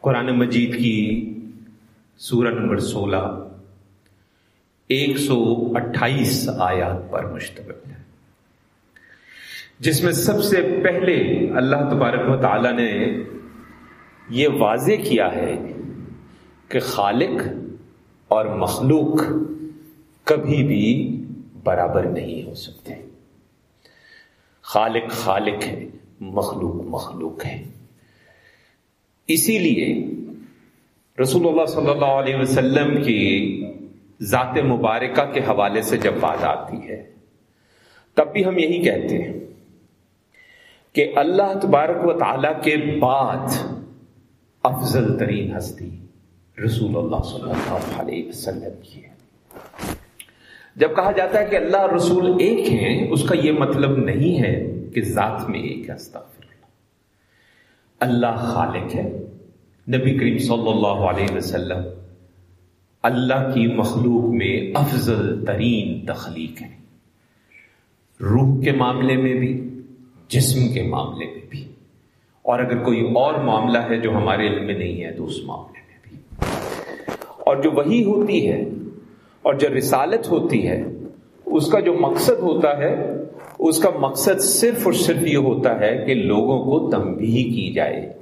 قرآن مجید کی سورہ نمبر سولہ، ایک سو اٹھائیس آیات پر مشتمل ہے۔ جس میں سب سے پہلے اللہ تبارک و تعالی نے یہ واضح کیا ہے کہ خالق اور مخلوق کبھی بھی برابر نہیں ہو سکتے۔ خالق خالق ہے، مخلوق مخلوق ہے۔ اسی لیے رسول اللہ صلی اللہ علیہ وسلم کی ذات مبارکہ کے حوالے سے جب بات آتی ہے، تب بھی ہم یہی کہتے ہیں کہ اللہ تبارک و تعالی کے بعد افضل ترین ہستی رسول اللہ صلی اللہ علیہ وسلم کی ہے۔ جب کہا جاتا ہے کہ اللہ رسول ایک ہیں، اس کا یہ مطلب نہیں ہے کہ ذات میں ایک ہستا۔ اللہ خالق ہے۔ نبی کریم صلی اللہ علیہ وسلم اللہ کی مخلوق میں افضل ترین تخلیق ہے۔ روح کے معاملے میں بھی، جسم کے معاملے میں بھی۔ اور اگر کوئی اور معاملہ ہے جو ہمارے علم میں نہیں ہے، تو اس معاملے میں بھی۔ اور جو وہی ہوتی ہے اور جو رسالت ہوتی ہے، اس کا جو مقصد ہوتا ہے اس کا مقصد صرف اور صرف یہ ہوتا ہے کہ لوگوں کو تنبیہ کی جائے،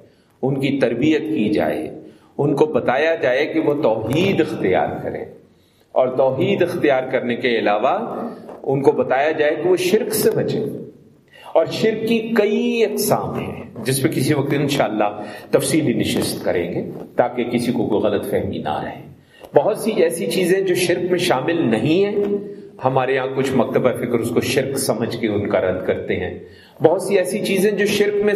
ان کی تربیت کی جائے، ان کو بتایا جائے کہ وہ توحید اختیار کریں۔ اور توحید اختیار کرنے کے علاوہ ان کو بتایا جائے کہ وہ شرک سے بچیں۔ اور شرک کی کئی اقسام ہیں، جس پہ کسی وقت انشاءاللہ تفصیلی نشست کریں گے، تاکہ کسی کو کوئی غلط فہمی نہ رہے بہت سی ایسی چیزیں جو شرک میں شامل نہیں ہیں ہمارے یہاں کچھ مکتبہ فکر اس کو شرک سمجھ کے ان کا رد کرتے ہیں۔ بہت سی ایسی چیزیں جو شرک میں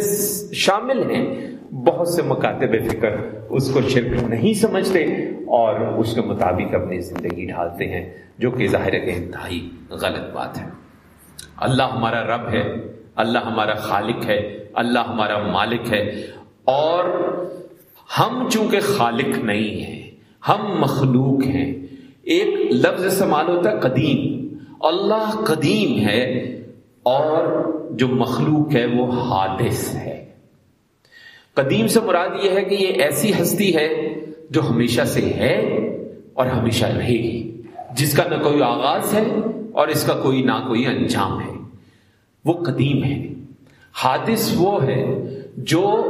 شامل ہیں۔ بہت سے مکاتب فکر اس کو شرک نہیں سمجھتے اور اس کے مطابق اپنی زندگی ڈھالتے ہیں، جو کہ ظاہر کے انتہائی غلط بات ہے۔ اللہ ہمارا رب ہے، اللہ ہمارا خالق ہے، اللہ ہمارا مالک ہے۔ اور ہم چونکہ خالق نہیں ہیں، ہم مخلوق ہیں۔ ایک لفظ استعمال ہوتا ہے قدیم۔ اللہ قدیم ہے اور جو مخلوق ہے وہ حادث ہے۔ قدیم سے مراد یہ ہے کہ یہ ایسی ہستی ہے جو ہمیشہ سے ہے اور ہمیشہ رہے گی۔ جس کا نہ کوئی آغاز ہے اور اس کا کوئی نہ کوئی انجام ہے۔ وہ قدیم ہے۔ حادث وہ ہے جو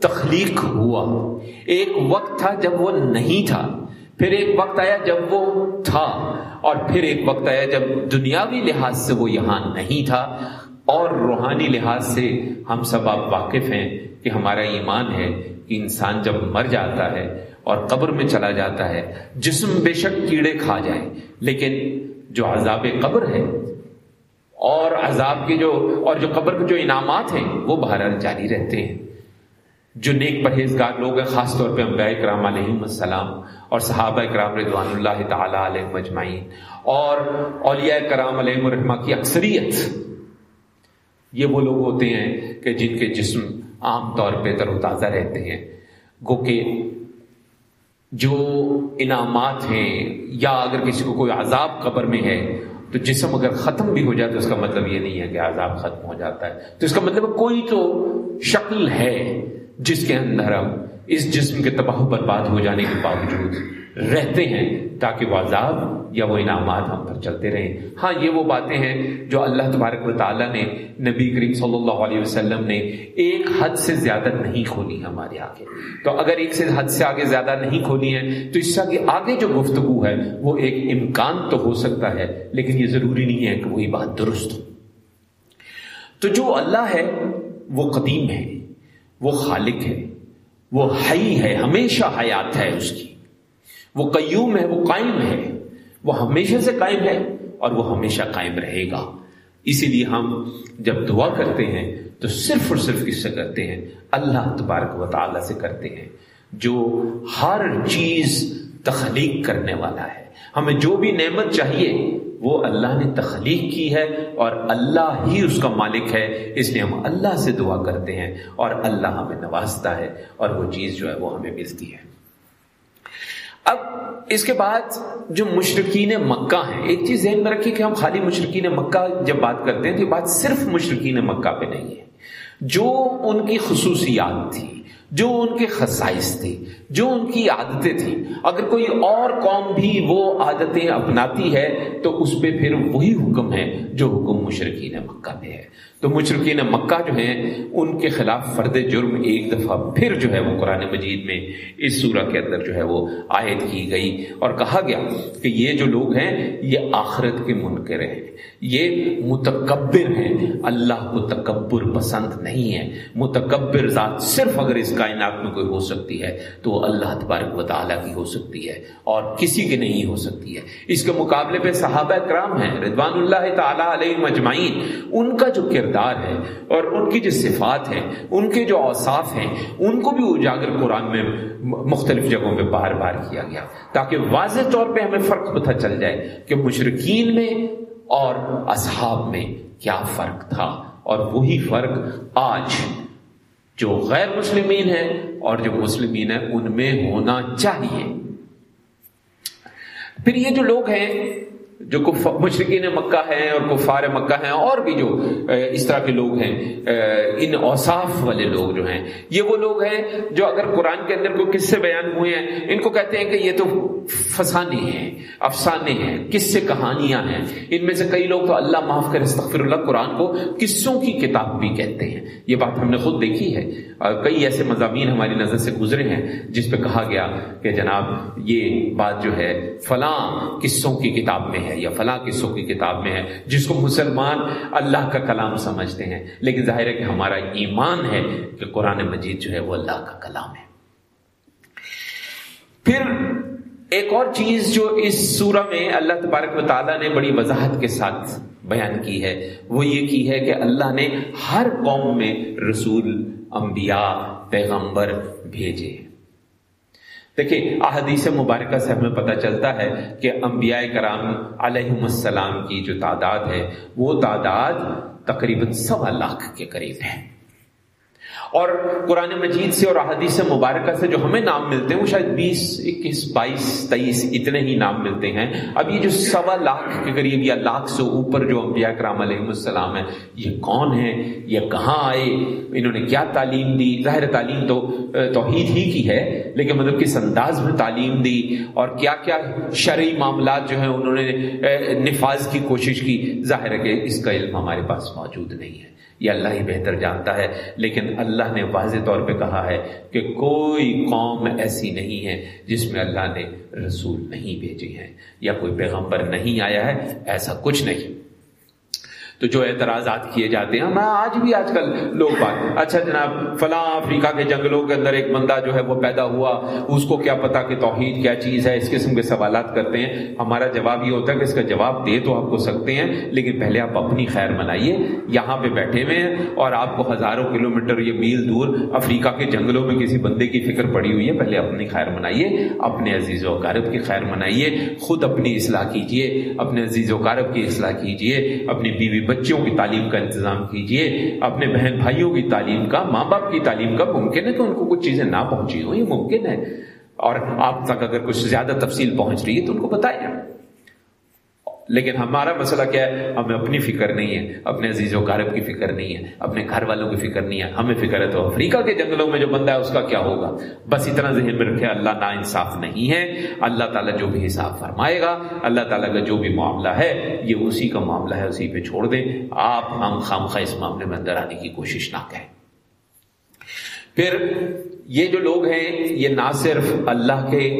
تخلیق ہوا۔ ایک وقت تھا جب وہ نہیں تھا۔ پھر ایک وقت آیا جب وہ تھا اور پھر ایک وقت آیا جب دنیاوی لحاظ سے وہ یہاں نہیں تھا اور روحانی لحاظ سے ہم سب آپ واقف ہیں کہ ہمارا ایمان ہے کہ انسان جب مر جاتا ہے اور قبر میں چلا جاتا ہے، جسم بے شک کیڑے کھا جائے، لیکن جو عذاب قبر ہے اور عذاب کے جو اور جو قبر کے جو انعامات ہیں، وہ بہرحال جاری رہتے ہیں۔ جو نیک پرہیزگار لوگ ہیں، خاص طور پہ امبیا کرام علیہ السلام اور صحابہ کرام رضوان اللہ تعالی علیہ مجمعین اور اولیاء کرام علیہ الرحمہ کی اکثریت، یہ وہ لوگ ہوتے ہیں کہ جن کے جسم عام طور پہ تر و تازہ رہتے ہیں۔ گو کہ جو انعامات ہیں یا اگر کسی کو کوئی عذاب قبر میں ہے، تو جسم اگر ختم بھی ہو جائے تو اس کا مطلب یہ نہیں ہے کہ عذاب ختم ہو جاتا ہے۔ تو اس کا مطلب کوئی تو شکل ہے۔ جس کے اندر ہم اس جسم کے تباہ برباد ہو جانے کے باوجود رہتے ہیں تاکہ وہ عذاب یا وہ انعامات ہم پر چلتے رہیں۔ ہاں یہ وہ باتیں ہیں جو اللہ تبارک و تعالیٰ نے نبی کریم صلی اللہ علیہ وسلم نے ایک حد سے زیادہ نہیں کھولی ہمارے آگے۔ تو اگر ایک سے حد سے آگے زیادہ نہیں کھولی ہیں، تو اس سے آگے جو گفتگو ہے، وہ ایک امکان تو ہو سکتا ہے، لیکن یہ ضروری نہیں ہے کہ وہی بات درست ہو۔ تو جو اللہ ہے، وہ قدیم ہے۔ وہ خالق ہے، وہ حی ہے، ہمیشہ حیات ہے اس کی۔ وہ قیوم ہے، وہ قائم ہے۔ وہ ہمیشہ سے قائم ہے اور وہ ہمیشہ قائم رہے گا۔ اسی لیے ہم جب دعا کرتے ہیں تو صرف اور صرف کس سے کرتے ہیں۔ اللہ تبارک و تعالی سے کرتے ہیں۔ جو ہر چیز تخلیق کرنے والا ہے۔ ہمیں جو بھی نعمت چاہیے وہ اللہ نے تخلیق کی ہے اور اللہ ہی اس کا مالک ہے، اس لیے ہم اللہ سے دعا کرتے ہیں اور اللہ ہمیں نوازتا ہے اور وہ چیز جو ہے وہ ہمیں ملتی ہے۔ اب اس کے بعد جو مشرقین مکہ ہیں، ایک چیز ذہن میں رکھیے کہ ہم خالی مشرقین مکہ جب بات کرتے ہیں تو یہ بات صرف مشرقین مکہ پہ نہیں ہے۔ جو ان کی خصوصیات تھی جو ان کے خصائص تھے، جو ان کی عادتیں تھیں۔ اگر کوئی اور قوم بھی وہ عادتیں اپناتی ہے، تو اس پہ پھر وہی حکم ہے جو حکم مشرقین مکہ میں ہے۔ تو مشرقین مکہ جو ہیں، ان کے خلاف فرد جرم ایک دفعہ پھر جو ہے وہ قرآن مجید میں اس سورہ کے اندر جو ہے وہ عائد کی گئی اور کہا گیا کہ یہ جو لوگ ہیں، یہ آخرت کے منکر ہیں، یہ متکبر ہیں۔ اللہ کو تکبر پسند نہیں ہے۔ متکبر ذات صرف اگر اس کائنات میں کوئی ہو سکتی ہے، تو وہ اللہ تبارک و تعالیٰ کی ہو سکتی ہے اور کسی کی نہیں ہو سکتی ہے۔ اس کے مقابلے پہ صحابہ کرام ہیں، رضوان اللہ تعالیٰ علیہ مجمعین ان کا جو کردار کردار ہے اور ان کی جو صفات ہیں، ان کے جو اوصاف ہیں، ان کو بھی اجاگر قرآن میں مختلف جگہوں پہ بار بار کیا گیا۔ تاکہ واضح طور پہ ہمیں فرق پتہ چل جائے کہ مشرقین میں اور اصحاب میں کیا فرق تھا۔ اور وہی فرق آج جو غیر مسلمین ہیں اور جو مسلمین ہیں، ان میں ہونا چاہیے۔ پھر یہ جو لوگ ہیں جو مشرقین مکہ ہیں اور کفار مکہ ہیں اور بھی جو اس طرح کے لوگ ہیں ان اوصاف والے لوگ جو ہیں، یہ وہ لوگ ہیں جو اگر قرآن کے اندر کوئی قصے بیان ہوئے ہیں، ان کو کہتے ہیں کہ یہ تو فسانے ہیں، افسانے ہیں کس سے کہانیاں ہیں۔ ان میں سے کئی لوگ تو اللہ معاف کر استغفر اللہ قرآن کو قصوں کی کتاب بھی کہتے ہیں۔ یہ بات ہم نے خود دیکھی ہے۔ کئی ایسے مضامین ہماری نظر سے گزرے ہیں، جس پہ کہا گیا کہ جناب یہ بات جو ہے، فلاں قصوں کی کتاب میں میں ہے یا فلاں قصوں کی کتاب میں ہے، جس کو مسلمان اللہ کا کلام سمجھتے ہیں۔ لیکن ظاہر ہے کہ ہمارا ایمان ہے کہ قرآن مجید جو ہے وہ اللہ کا کلام ہے۔ پھر ایک اور چیز جو اس سورہ میں اللہ تبارک و تعالیٰ نے بڑی وضاحت کے ساتھ بیان کی ہے، وہ یہ کی ہے کہ اللہ نے ہر قوم میں رسول، انبیاء، پیغمبر بھیجے۔ دیکھیں، احادیث مبارکہ سے ہمیں پتہ چلتا ہے کہ انبیاء کرام علیہ السلام کی جو تعداد ہے، وہ تعداد تقریباً سوا لاکھ کے قریب ہے۔ اور قرآن مجید سے اور احادیث مبارکہ سے جو ہمیں نام ملتے ہیں، وہ شاید بیس، اکیس، بائیس تیئیس اتنے ہی نام ملتے ہیں۔ اب یہ جو سوا لاکھ کے قریب، یا لاکھ سے اوپر جو انبیاء کرام علیہ السلام ہیں، یہ کون ہیں؟ یہ کہاں آئے؟ انہوں نے کیا تعلیم دی؟ ظاہر تعلیم تو توحید ہی کی ہے، لیکن مطلب کس انداز میں تعلیم دی؟ اور کیا کیا شرعی معاملات جو ہیں انہوں نے نفاذ کی کوشش کی؟ ظاہر ہے کہ اس کا علم ہمارے پاس موجود نہیں ہے۔ یہ اللہ ہی بہتر جانتا ہے۔ لیکن اللہ نے واضح طور پہ کہا ہے کہ کوئی قوم ایسی نہیں ہے جس میں اللہ نے رسول نہیں بھیجی ہیں۔ یا کوئی پیغمبر نہیں آیا ہے، ایسا کچھ نہیں۔ تو جو اعتراضات کیے جاتے ہیں میں آج بھی آج کل لوگ بات اچھا جناب، فلاں افریقہ کے جنگلوں کے اندر ایک بندہ جو ہے وہ پیدا ہوا، اس کو کیا پتا کہ توحید کیا چیز ہے، اس قسم کے سوالات کرتے ہیں۔ ہمارا جواب یہ ہوتا ہے کہ اس کا جواب دے تو آپ کو سکتے ہیں، لیکن پہلے آپ اپنی خیر منائیے۔ یہاں پہ بیٹھے ہوئے ہیں اور آپ کو ہزاروں کلو میٹر یہ میل دور افریقہ کے جنگلوں میں کسی بندے کی فکر پڑی ہوئی ہے، پہلے اپنی خیر منائیے۔ اپنے عزیز و کارب کی خیر منائیے۔ خود اپنی اصلاح کیجیے، اپنے عزیز و کارب کی اصلاح کیجیے۔ اپنی بیوی بچوں کی تعلیم کا انتظام کیجیے اپنے بہن بھائیوں کی تعلیم کا ماں باپ کی تعلیم کا، ممکن ہے کہ ان کو کچھ چیزیں نہ پہنچی ہوں، یہ ممکن ہے۔ اور آپ تک اگر کچھ زیادہ تفصیل پہنچ رہی ہے تو ان کو بتائیں لیکن ہمارا مسئلہ کیا ہے؟ ہمیں اپنی فکر نہیں ہے، اپنے عزیز و کارب کی فکر نہیں ہے، اپنے گھر والوں کی فکر نہیں ہے، ہمیں فکر ہے تو افریقہ کے جنگلوں میں جو بندہ ہے، اس کا کیا ہوگا؟ بس اتنا ذہن میں رکھے اللہ نا انصاف نہیں ہے، اللہ تعالیٰ جو بھی حساب فرمائے گا، اللہ تعالیٰ کا جو بھی معاملہ ہے، یہ اسی کا معاملہ ہے، اسی پہ چھوڑ دیں۔ آپ ہم خام خواہ اس معاملے میں اندر آنے کی کوشش نہ کریں۔ پھر یہ جو لوگ ہیں، یہ نہ صرف اللہ کے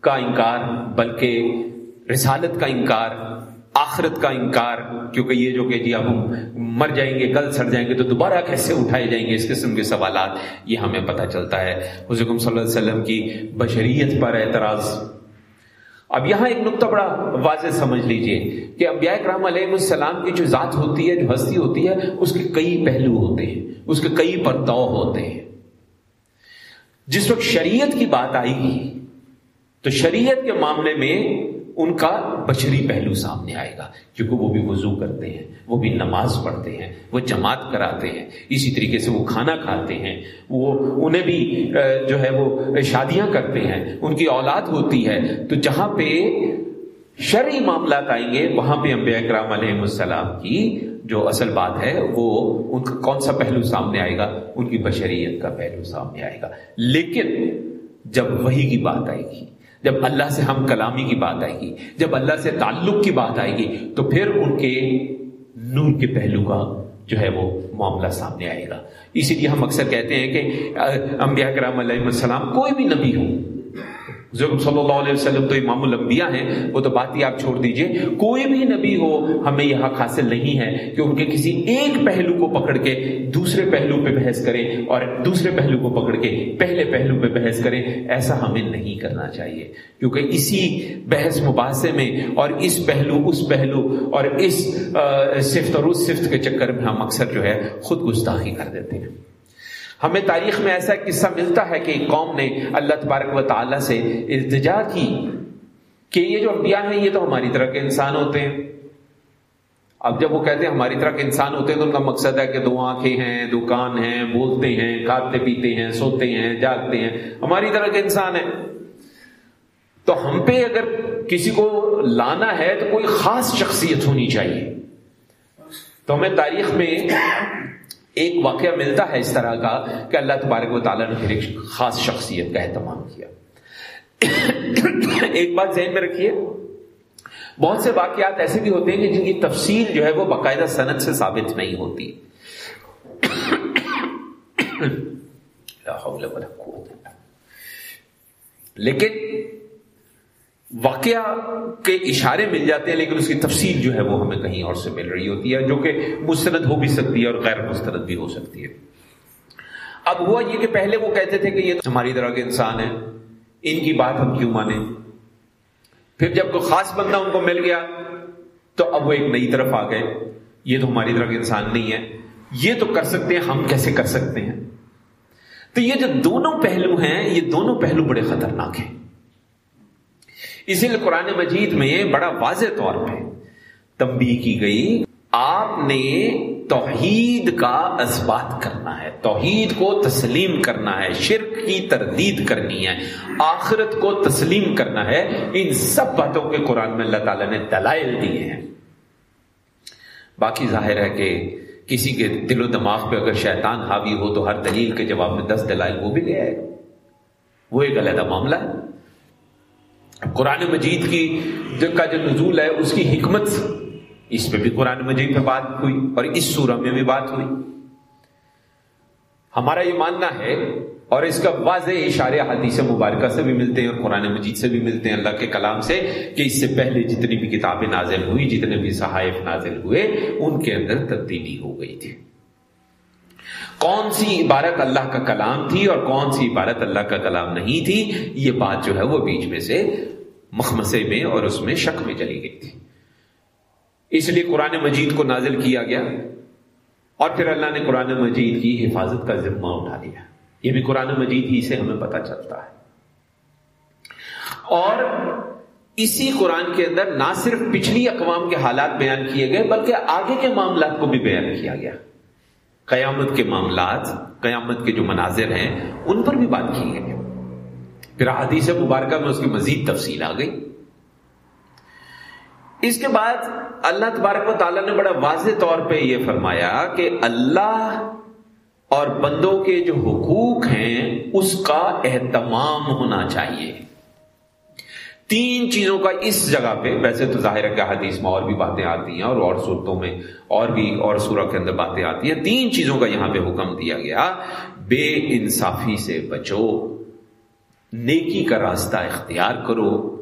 کا انکار، بلکہ رسالت کا انکار، آخرت کا انکار، کیونکہ یہ جو کہ جی اب ہم مر جائیں گے، کل سڑ جائیں گے، تو دوبارہ کیسے اٹھائے جائیں گے؟ اس قسم کے سوالات، یہ ہمیں پتہ چلتا ہے۔ حضرت صلی اللہ علیہ وسلم کی بشریت پر اعتراض۔ اب یہاں ایک نقطہ بڑا واضح سمجھ لیجیے کہ انبیاء کرام علیہ السلام کی جو ذات ہوتی ہے، جو ہستی ہوتی ہے، اس کے کئی پہلو ہوتے ہیں، اس کے کئی پرتاؤ ہوتے ہیں۔ جس وقت شریعت کی بات آئے گی تو شریعت کے معاملے میں ان کا بشری پہلو سامنے آئے گا، کیونکہ وہ بھی وضو کرتے ہیں، وہ بھی نماز پڑھتے ہیں، وہ جماعت کراتے ہیں، اسی طریقے سے وہ کھانا کھاتے ہیں، وہ انہیں بھی جو ہے وہ شادیاں کرتے ہیں، ان کی اولاد ہوتی ہے، تو جہاں پہ شرعی معاملات آئیں گے، وہاں پہ انبیاء اکرام علیہ السلام کی جو اصل بات ہے، وہ ان کا کون سا پہلو سامنے آئے گا؟ ان کی بشریت کا پہلو سامنے آئے گا۔ لیکن جب وہی کی بات آئے گی جب اللہ سے ہم کلامی کی بات آئے گی، جب اللہ سے تعلق کی بات آئے گی، تو پھر ان کے نور کے پہلو کا جو ہے وہ معاملہ سامنے آئے گا۔ اسی لیے ہم اکثر کہتے ہیں کہ انبیاء کرام علیہ السلام کوئی بھی نبی ہو صلی اللہ علیہ وسلم تو امام الانبیاء ہیں، وہ تو بات ہی آپ چھوڑ دیجیے۔ کوئی بھی نبی ہو، ہمیں یہ حق حاصل نہیں ہے کہ ان کے کسی ایک پہلو کو پکڑ کے دوسرے پہلو پہ بحث کریں اور دوسرے پہلو کو پکڑ کے پہلے پہلو پہ بحث کریں، ایسا ہمیں نہیں کرنا چاہیے۔ کیونکہ اسی بحث مباحثے میں اور اس پہلو اس پہلو اور اس صفت اور اس صفت کے چکر میں ہم اکثر جو ہے خود گستاخی کر دیتے ہیں۔ ہمیں تاریخ میں ایسا قصہ ملتا ہے کہ ایک قوم نے اللہ تبارک و تعالیٰ سے التجا کی کہ یہ جو انبیاء ہیں، یہ تو ہماری طرح کے انسان ہوتے ہیں۔ اب جب وہ کہتے ہیں ہماری طرح کے انسان ہوتے ہیں تو ان کا مقصد ہے کہ دو آنکھیں ہیں دو کان ہیں، بولتے ہیں، کھاتے پیتے ہیں، سوتے ہیں، جاگتے ہیں۔ ہماری طرح کے انسان ہیں۔ تو ہم پہ اگر کسی کو لانا ہے تو کوئی خاص شخصیت ہونی چاہیے۔ تو ہمیں تاریخ میں ایک واقعہ ملتا ہے اس طرح کا کہ اللہ تبارک و تعالیٰ نے پھر ایک خاص شخصیت کا اہتمام کیا۔ ایک بات ذہن میں رکھیے، بہت سے واقعات ایسے بھی ہوتے ہیں کہ جن کی تفصیل جو ہے وہ باقاعدہ صنعت سے ثابت نہیں ہوتی۔ لیکن واقعہ کے اشارے مل جاتے ہیں، لیکن اس کی تفصیل جو ہے وہ ہمیں کہیں اور سے مل رہی ہوتی ہے، جو کہ مستند ہو بھی سکتی ہے اور غیر مستند بھی ہو سکتی ہے۔ اب ہوا یہ کہ پہلے وہ کہتے تھے کہ یہ ہماری طرح کے انسان ہیں، ان کی بات ہم کیوں مانیں؟ پھر جب کوئی خاص بندہ ان کو مل گیا، تو اب وہ ایک نئی طرف آ گئے۔ یہ تو ہماری طرح کے انسان نہیں ہے یہ تو کر سکتے ہیں، ہم کیسے کر سکتے ہیں؟ تو یہ جو دونوں پہلو ہیں، یہ دونوں پہلو بڑے خطرناک ہیں۔ اسی لیے قرآن مجید میں بڑا واضح طور پہ تمبی کی گئی، آپ نے توحید کا اثبات کرنا ہے، توحید کو تسلیم کرنا ہے، شرک کی تردید کرنی ہے، آخرت کو تسلیم کرنا ہے، ان سب باتوں کے قرآن میں اللہ تعالیٰ نے دلائل دیے ہیں۔ باقی ظاہر ہے کہ کسی کے دل و دماغ پہ اگر شیطان حاوی ہو تو ہر دلیل کے جواب میں دس دلائل وہ بھی لے آئے۔ وہ ایک علیحدہ معاملہ ہے۔ قرآن مجید کی کا جو نزول ہے، اس کی حکمت، اس پہ بھی قرآن مجید پہ بات ہوئی اور اس سورہ میں بھی بات ہوئی۔ ہمارا یہ ماننا ہے اور اس کا واضح اشارے حدیث مبارکہ سے بھی ملتے ہیں اور قرآن مجید سے بھی ملتے ہیں۔ اللہ کے کلام سے کہ اس سے پہلے جتنی بھی کتابیں نازل ہوئی، جتنے بھی صحائف نازل ہوئے، ان کے اندر تبدیلی ہو گئی تھی۔ کون سی عبارت اللہ کا کلام تھی اور کون سی عبارت اللہ کا کلام نہیں تھی، یہ بات جو ہے وہ بیچ میں سے مخمسے میں اور اس میں شک میں چلی گئی تھی۔ اس لیے قرآن مجید کو نازل کیا گیا اور پھر اللہ نے قرآن مجید کی حفاظت کا ذمہ اٹھا لیا۔ یہ بھی قرآن مجید ہی سے ہمیں پتہ چلتا ہے۔ اور اسی قرآن کے اندر نہ صرف پچھلی اقوام کے حالات بیان کیے گئے، بلکہ آگے کے معاملات کو بھی بیان کیا گیا۔ قیامت کے معاملات، قیامت کے جو مناظر ہیں، ان پر بھی بات کی گئی۔ پھر حدیث مبارکہ میں اس کی مزید تفصیل آ گئی۔ اس کے بعد اللہ تبارک و تعالیٰ نے بڑا واضح طور پہ یہ فرمایا کہ اللہ اور بندوں کے جو حقوق ہیں، اس کا اہتمام ہونا چاہیے۔ تین چیزوں کا اس جگہ پہ، ویسے تو ظاہر ہے کہ حدیث میں اور بھی باتیں آتی ہیں اور اور صورتوں میں اور بھی اور سورہ کے اندر باتیں آتی ہیں۔ تین چیزوں کا یہاں پہ حکم دیا گیا، بے انصافی سے بچو، نیکی کا راستہ اختیار کرو،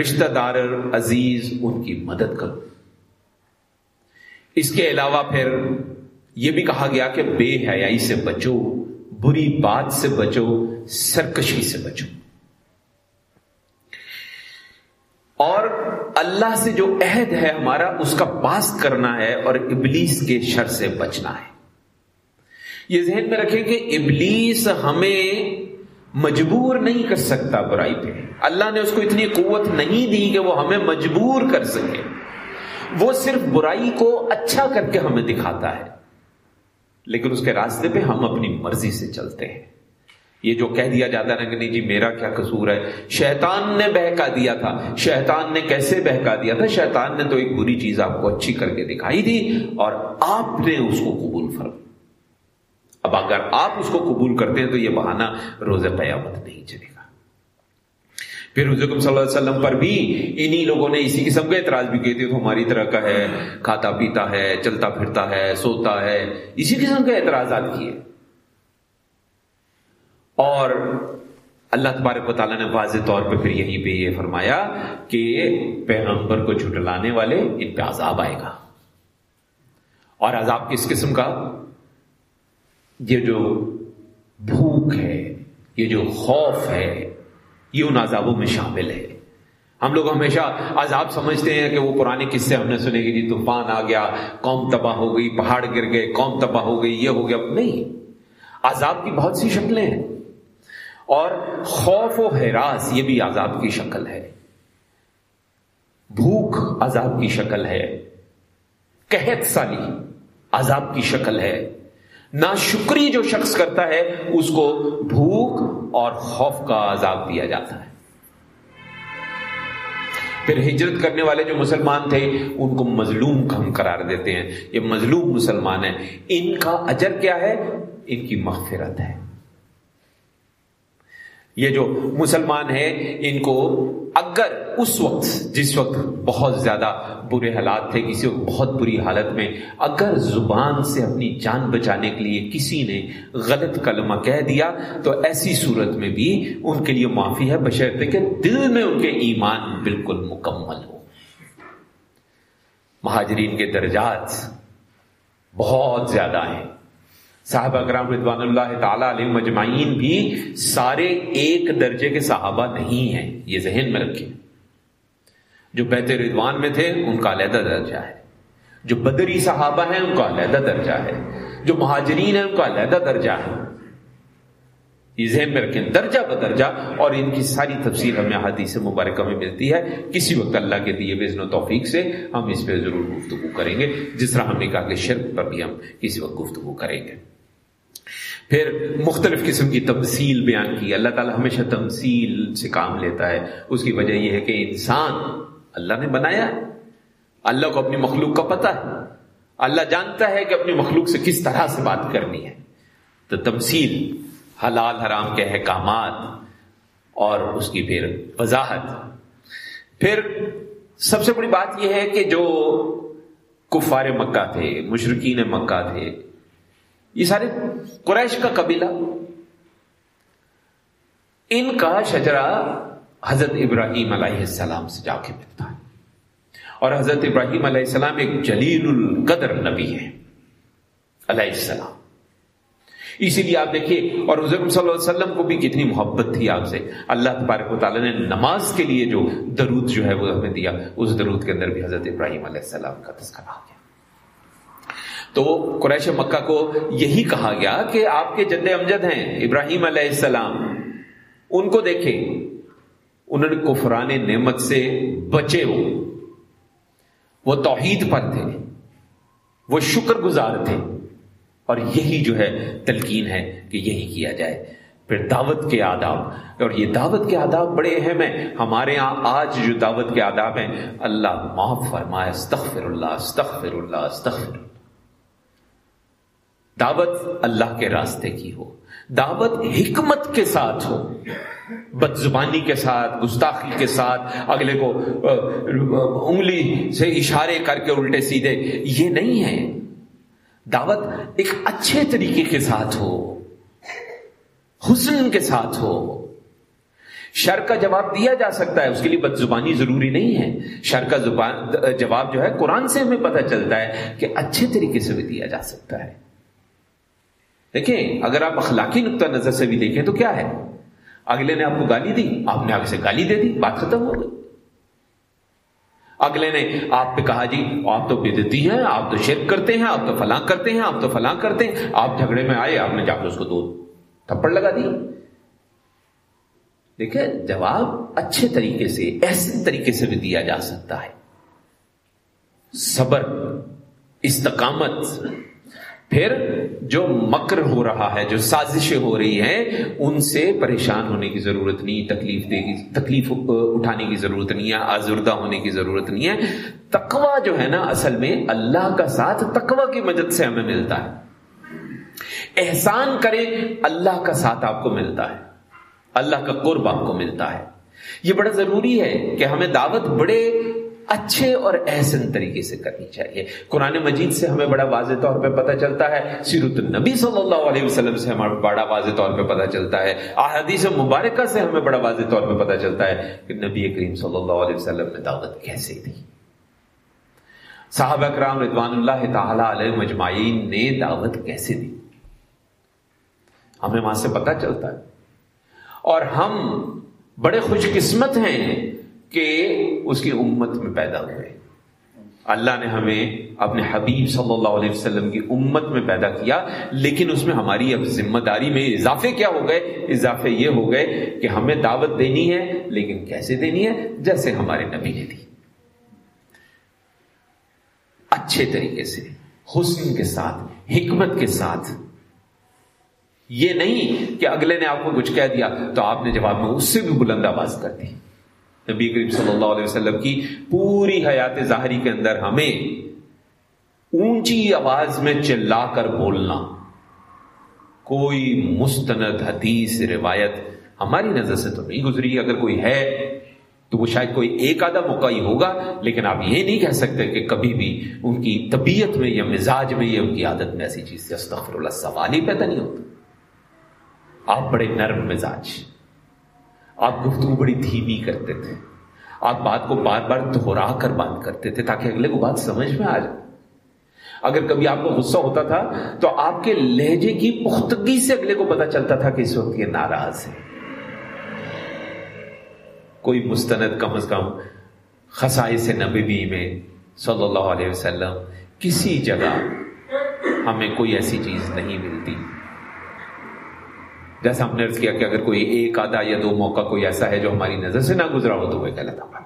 رشتہ دار عزیز ان کی مدد کرو۔ اس کے علاوہ پھر یہ بھی کہا گیا کہ بے حیائی سے بچو، بری بات سے بچو، سرکشی سے بچو اور اللہ سے جو عہد ہے ہمارا، اس کا پاس کرنا ہے اور ابلیس کے شر سے بچنا ہے۔ یہ ذہن میں رکھیں کہ ابلیس ہمیں مجبور نہیں کر سکتا برائی پہ۔ اللہ نے اس کو اتنی قوت نہیں دی کہ وہ ہمیں مجبور کر سکے۔ وہ صرف برائی کو اچھا کر کے ہمیں دکھاتا ہے، لیکن اس کے راستے پہ ہم اپنی مرضی سے چلتے ہیں۔ یہ جو کہہ دیا جاتا ہے کہ نہیں جی میرا کیا قصور ہے؟ شیطان نے بہکا دیا تھا۔ شیطان نے کیسے بہکا دیا تھا؟ شیطان نے تو ایک بری چیز آپ کو اچھی کر کے دکھائی تھی اور آپ نے اس کو قبول فرم اب اگر آپ اس کو قبول کرتے ہیں تو یہ بہانہ روز قیامت نہیں چلے گا۔ پھر حضرت صلی اللہ علیہ وسلم پر بھی انہی لوگوں نے اسی قسم کا اعتراض بھی کیے تھے۔ تو ہماری طرح کا ہے، کھاتا پیتا ہے، چلتا پھرتا ہے، سوتا ہے، اسی قسم کے اعتراضات کیے۔ اور اللہ تبارک و تعالیٰ نے واضح طور پہ پھر یہیں پہ یہ فرمایا کہ پیغمبر کو جھٹلانے والے ان پہ عذاب آئے گا۔ اور عذاب کس قسم کا؟ یہ جو بھوک ہے، یہ جو خوف ہے، یہ ان عذابوں میں شامل ہے۔ ہم لوگ ہمیشہ عذاب سمجھتے ہیں کہ وہ پرانے قصے ہم نے سنے گی جی طوفان آ گیا، قوم تباہ ہو گئی، پہاڑ گر گئے، قوم تباہ ہو گئی، یہ ہو گیا۔ نہیں، عذاب کی بہت سی شکلیں ہیں۔ اور خوف و حراس، یہ بھی عذاب کی شکل ہے۔ بھوک عذاب کی شکل ہے۔ قحط سالی عذاب کی شکل ہے۔ نا شکری جو شخص کرتا ہے، اس کو بھوک اور خوف کا عذاب دیا جاتا ہے۔ پھر ہجرت کرنے والے جو مسلمان تھے، ان کو مظلوم ہم قرار دیتے ہیں۔ یہ مظلوم مسلمان ہیں۔ ان کا اجر کیا ہے؟ ان کی مغفرت ہے۔ یہ جو مسلمان ہیں، ان کو اگر اس وقت، جس وقت بہت زیادہ برے حالات تھے، کسی وقت بہت بری حالت میں، اگر زبان سے اپنی جان بچانے کے لیے کسی نے غلط کلمہ کہہ دیا، تو ایسی صورت میں بھی ان کے لیے معافی ہے، بشرط کہ دل میں ان کے ایمان بالکل مکمل ہو۔ مہاجرین کے درجات بہت زیادہ ہیں۔ صاحب اکرام رضوان اللہ تعالی علیہ مجمعین بھی سارے ایک درجے کے صحابہ نہیں ہیں، یہ ذہن میں رکھیں۔ جو بیت رضوان میں تھے، ان کا علیحدہ درجہ ہے۔ جو بدری صحابہ ہیں، ان کا علیحدہ درجہ ہے۔ جو مہاجرین ہیں، ان کا علیحدہ درجہ ہے۔ یہ ذہن میں رکھیں، درجہ بدرجہ اور ان کی ساری تفصیل ہمیں حدیث مبارکہ میں ملتی ہے۔ کسی وقت اللہ کے دیے بزن و توفیق سے ہم اس پہ ضرور گفتگو کریں گے۔ جس طرح ہم نے کہا کہ شرک پر بھی ہم کسی وقت گفتگو کریں گے۔ پھر مختلف قسم کی تمثیل بیان کی۔ اللہ تعالیٰ ہمیشہ تمثیل سے کام لیتا ہے۔ اس کی وجہ یہ ہے کہ انسان اللہ نے بنایا اللہ کو اپنی مخلوق کا پتہ ہے۔ اللہ جانتا ہے کہ اپنی مخلوق سے کس طرح سے بات کرنی ہے۔ تو تمثیل حلال حرام کے احکامات اور اس کی پھر وضاحت۔ پھر سب سے بڑی بات یہ ہے کہ جو کفار مکہ تھے مشرقین مکہ تھے یہ سارے قریش کا قبیلہ، ان کا شجرا حضرت ابراہیم علیہ السلام سے جا کے ملتا ہے۔ اور حضرت ابراہیم علیہ السلام ایک جلیل القدر نبی ہے علیہ السلام۔ اسی لیے آپ دیکھیے، اور حضرت صلی اللہ علیہ وسلم کو بھی کتنی محبت تھی آپ سے۔ اللہ تبارک و تعالیٰ نے نماز کے لیے جو درود جو ہے وہ ہمیں دیا، اس درود کے اندر بھی حضرت ابراہیم علیہ السلام کا تذکرہ آ گیا تو قریش مکہ کو یہی کہا گیا کہ آپ کے جد امجد ہیں، ابراہیم علیہ السلام۔ ان کو دیکھیں۔ انہوں نے کفران نعمت سے بچے ہو وہ توحید پر تھے۔ وہ شکر گزار تھے۔ اور یہی جو ہے تلقین ہے کہ یہی کیا جائے۔ پھر دعوت کے آداب۔ اور یہ دعوت کے آداب بڑے اہم ہیں۔ ہمارے ہاں آج جو دعوت کے آداب ہیں، اللہ معاف فرمائے، استغفر اللہ استغفر اللہ استغفر اللہ۔ دعوت اللہ کے راستے کی ہو، دعوت حکمت کے ساتھ ہو بد زبانی کے ساتھ، گستاخی کے ساتھ، اگلے کو انگلی سے اشارے کر کے الٹے سیدھے، یہ نہیں ہے۔ دعوت ایک اچھے طریقے کے ساتھ ہو، حسن کے ساتھ ہو۔ شر کا جواب دیا جا سکتا ہے، اس کے لیے بد زبانی ضروری نہیں ہے۔ شر کا زبان، جواب جو ہے، قرآن سے ہمیں پتہ چلتا ہے کہ اچھے طریقے سے بھی دیا جا سکتا ہے۔ دیکھیں، اگر آپ اخلاقی نقطہ نظر سے بھی دیکھیں تو کیا ہے؟ اگلے نے آپ کو گالی دی، آپ نے آگے سے گالی دے دی، بات ختم ہو گئی۔ اگلے نے آپ پہ کہا جی آپ تو بدتی ہیں، آپ تو شرک کرتے ہیں، آپ تو فلاں کرتے ہیں، آپ تو فلاں کرتے ہیں، آپ جھگڑے میں آئے، آپ نے جا کے اس کو دو تھپڑ لگا دی۔ دیکھیں، جواب اچھے طریقے سے ایسے طریقے سے بھی دیا جا سکتا ہے۔ صبر، استقامت پھر جو مکر ہو رہا ہے، جو سازشیں ہو رہی ہیں، ان سے پریشان ہونے کی ضرورت نہیں، تکلیف دے کی، تکلیف اٹھانے کی ضرورت نہیں ہے، آزردہ ہونے کی ضرورت نہیں ہے۔ تقوا جو ہے نا، اصل میں اللہ کا ساتھ تقوا کی مدد سے ہمیں ملتا ہے۔ احسان کریں اللہ کا ساتھ آپ کو ملتا ہے۔ اللہ کا قرب آپ کو ملتا ہے۔ یہ بڑا ضروری ہے کہ ہمیں دعوت بڑے اچھے اور احسن طریقے سے کرنی چاہیے۔ قرآن مجید سے ہمیں بڑا واضح طور پہ پتہ چلتا ہے، سیرت النبی صلی اللہ علیہ وسلم سے ہمیں بڑا واضح طور پہ پتہ چلتا ہے۔ احادیث مبارکہ سے ہمیں بڑا واضح طور پہ پتہ چلتا ہے کہ نبی کریم صلی اللہ علیہ وسلم نے دعوت کیسے دی صحابہ کرام رضوان اللہ تعالی علیہ مجمعین نے دعوت کیسے دی؟ ہمیں وہاں سے پتہ چلتا ہے۔ اور ہم بڑے خوش قسمت ہیں کہ اس کی امت میں پیدا ہوئے۔ اللہ نے ہمیں اپنے حبیب صلی اللہ علیہ وسلم کی امت میں پیدا کیا، لیکن اس میں ہماری اب ذمہ داری میں اضافے کیا ہو گئے؟ اضافے یہ ہو گئے کہ ہمیں دعوت دینی ہے، لیکن کیسے دینی ہے؟ جیسے ہمارے نبی نے دی۔ اچھے طریقے سے، حسن کے ساتھ، حکمت کے ساتھ۔ یہ نہیں کہ اگلے نے آپ کو کچھ کہہ دیا تو آپ نے جواب میں اس سے بھی بلند آواز کر دی۔ نبی کریم صلی اللہ علیہ وسلم کی پوری حیات ظاہری کے اندر ہمیں اونچی آواز میں چلا کر بولنا، کوئی مستند حدیث روایت ہماری نظر سے تو نہیں گزری۔ اگر کوئی ہے تو وہ شاید کوئی ایک آدھا موقع ہی ہوگا، لیکن آپ یہ نہیں کہہ سکتے کہ کبھی بھی ان کی طبیعت میں یا مزاج میں یا ان کی عادت میں ایسی چیز سے استغفر اللہ سوال ہی پیدا نہیں ہوتا۔ آپ بڑے نرم مزاج۔ آپ گفتگو بڑی دھیمی کرتے تھے۔ آپ بات کو بار بار دہرا کر بات کرتے تھے تاکہ اگلے کو بات سمجھ میں آ جائے۔ اگر کبھی آپ کو غصہ ہوتا تھا تو آپ کے لہجے کی پختگی سے اگلے کو پتا چلتا تھا کہ اس وقت یہ ناراض ہے۔ کوئی مستند کم از کم خسائی سے نبی میں صلی اللہ علیہ وسلم کسی جگہ ہمیں کوئی ایسی چیز نہیں ملتی۔ جیسا ہم نے کیا کہ اگر کوئی ایک آدھا یا دو موقع کوئی ایسا ہے جو ہماری نظر سے نہ گزرا ہو تو وہ غلط بات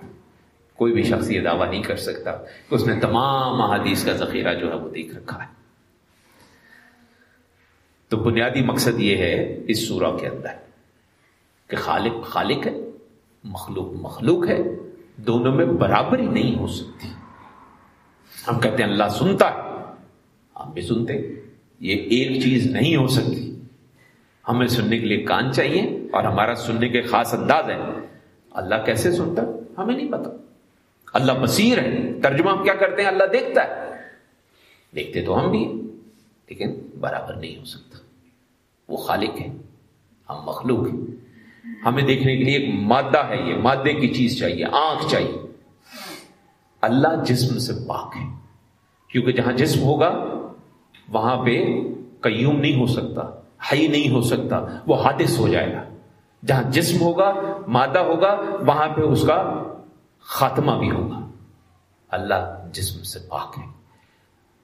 کوئی بھی شخص یہ دعویٰ نہیں کر سکتا کہ اس نے تمام احادیث کا ذخیرہ جو ہے وہ دیکھ رکھا ہے۔ تو بنیادی مقصد یہ ہے اس سورہ کے اندر کہ خالق خالق ہے، مخلوق مخلوق ہے، دونوں میں برابری نہیں ہو سکتی۔ ہم کہتے ہیں اللہ سنتا ہے، ہم بھی سنتے یہ ایک چیز نہیں ہو سکتی۔ ہمیں سننے کے لیے کان چاہیے اور ہمارا سننے کے خاص انداز ہے۔ اللہ کیسے سنتا؟ ہمیں نہیں پتا۔ اللہ بصیر ہے۔ ترجمہ ہم کیا کرتے ہیں؟ اللہ دیکھتا ہے۔ دیکھتے تو ہم بھی لیکن برابر نہیں ہو سکتا۔ وہ خالق ہے ہم مخلوق ہیں۔ ہمیں دیکھنے کے لیے ایک مادہ ہے، یہ مادے کی چیز چاہیے، آنکھ چاہیے۔ اللہ جسم سے پاک ہے، کیونکہ جہاں جسم ہوگا، وہاں پہ قیوم نہیں ہو سکتا۔ ہائی نہیں ہو سکتا، وہ حادث ہو جائے گا۔ جہاں جسم ہوگا، مادہ ہوگا، وہاں پہ اس کا خاتمہ بھی ہوگا۔ اللہ جسم سے پاک ہے۔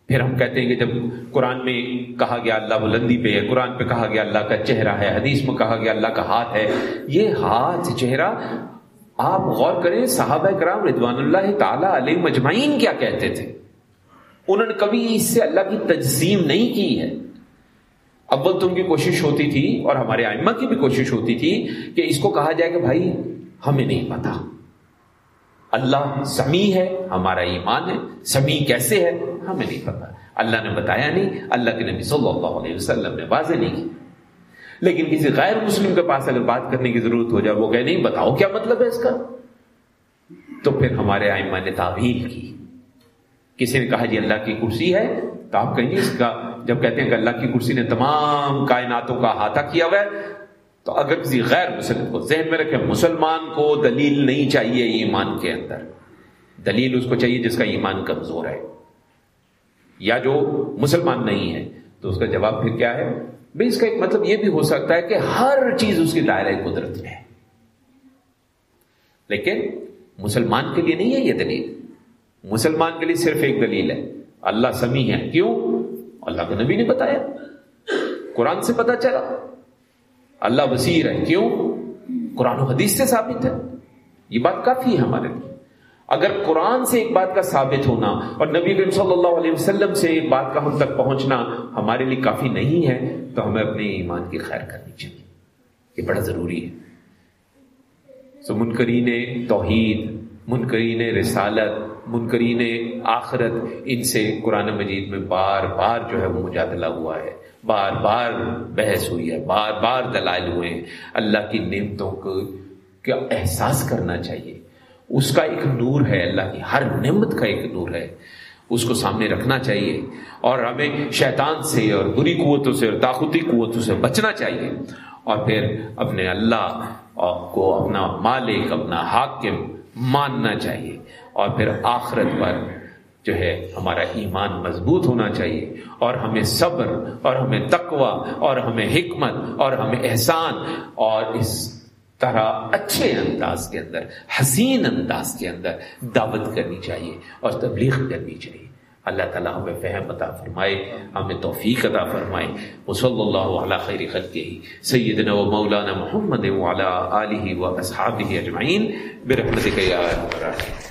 پھر ہم کہتے ہیں کہ جب قرآن میں کہا گیا اللہ بلندی پہ ہے قرآن پہ کہا گیا اللہ کا چہرہ ہے، حدیث میں کہا گیا اللہ کا ہاتھ ہے، یہ ہاتھ چہرہ آپ غور کریں، صحابہ کرام رضوان اللہ تعالی علیہ مجمعین کیا کہتے تھے؟ انہوں نے کبھی اس سے اللہ کی تجزیم نہیں کی ہے۔ اول تو ان کی کوشش ہوتی تھی اور ہمارے آئمہ کی بھی کوشش ہوتی تھی کہ اس کو کہا جائے کہ بھائی، ہمیں نہیں پتا۔ اللہ سمیع ہے، ہمارا ایمان ہے، سمیع کیسے ہے، ہمیں نہیں پتا۔ اللہ نے بتایا نہیں، اللہ کے نبی صلی اللہ علیہ وسلم نے واضح نہیں کی۔ لیکن کسی غیر مسلم کے پاس اگر بات کرنے کی ضرورت ہو جائے، وہ کہ نہیں، بتاؤ کیا مطلب ہے اس کا؟ تو پھر ہمارے آئمہ نے تعویل کی۔ کسی نے کہا جی اللہ کی کرسی ہے، تو آپ کہیں اس کا جب کہتے ہیں کہ اللہ کی کرسی نے تمام کائناتوں کا احاطہ کیا ہوا ہے، تو اگر کسی غیر مسلم کو ذہن میں رکھے مسلمان کو دلیل نہیں چاہیے ایمان کے اندر۔ دلیل اس کو چاہیے جس کا ایمان کمزور ہے۔ یا جو مسلمان نہیں ہے۔ تو اس کا جواب پھر کیا ہے؟ بھائی اس کا ایک مطلب یہ بھی ہو سکتا ہے کہ ہر چیز اس کی دائرہ قدرت میں ہے۔ لیکن مسلمان کے لیے نہیں ہے یہ دلیل۔ مسلمان کے لیے صرف ایک دلیل ہے۔ اللہ سمیع ہے۔ کیوں؟ اللہ کے نبی نے بتایا۔ قرآن سے پتا چلا۔ اللہ وسیر ہے کیوں؟ قرآن و حدیث سے ثابت ہے۔ یہ بات کافی ہے ہمارے لیے۔ اگر قرآن سے ایک بات کا ثابت ہونا اور نبی کریم صلی اللہ علیہ وسلم سے ایک بات کا ہم تک پہنچنا ہمارے لیے کافی نہیں ہے، تو ہمیں اپنے ایمان کی خیر کرنی چاہیے۔ یہ بڑا ضروری ہے۔ سو منکرین توحید، منکرین رسالت منکرین آخرت، ان سے قرآن مجید میں بار بار جو ہے وہ مجادلہ ہوا ہے۔ بار بار بحث ہوئی ہے، بار بار دلائل ہوئے ہیں۔ اللہ کی نعمتوں کو کیا احساس کرنا چاہیے۔ اس کا ایک نور ہے، اللہ کی ہر نعمت کا ایک نور ہے۔ اس کو سامنے رکھنا چاہیے۔ اور ہمیں شیطان سے اور بری قوتوں سے اور طاقتی قوتوں سے بچنا چاہیے۔ اور پھر اپنے اللہ کو، اپنا مالک، اپنا حاکم ماننا چاہیے۔ اور پھر آخرت پر جو ہے ہمارا ایمان مضبوط ہونا چاہیے اور ہمیں صبر اور ہمیں تقوی اور ہمیں حکمت اور ہمیں احسان اور اس طرح اچھے انداز کے اندر، حسین انداز کے اندر دعوت کرنی چاہیے اور تبلیغ کرنی چاہیے۔ اللہ تعالیٰ ہمیں فہم عطا فرمائے، ہمیں توفیق عطا فرمائے۔ وصلی اللہ علیہ خیر خلقہ، سیدنا و مولانا محمد وعلا آلہ و اصحابہ اجمعین۔ برحمتک یا رب العالمین۔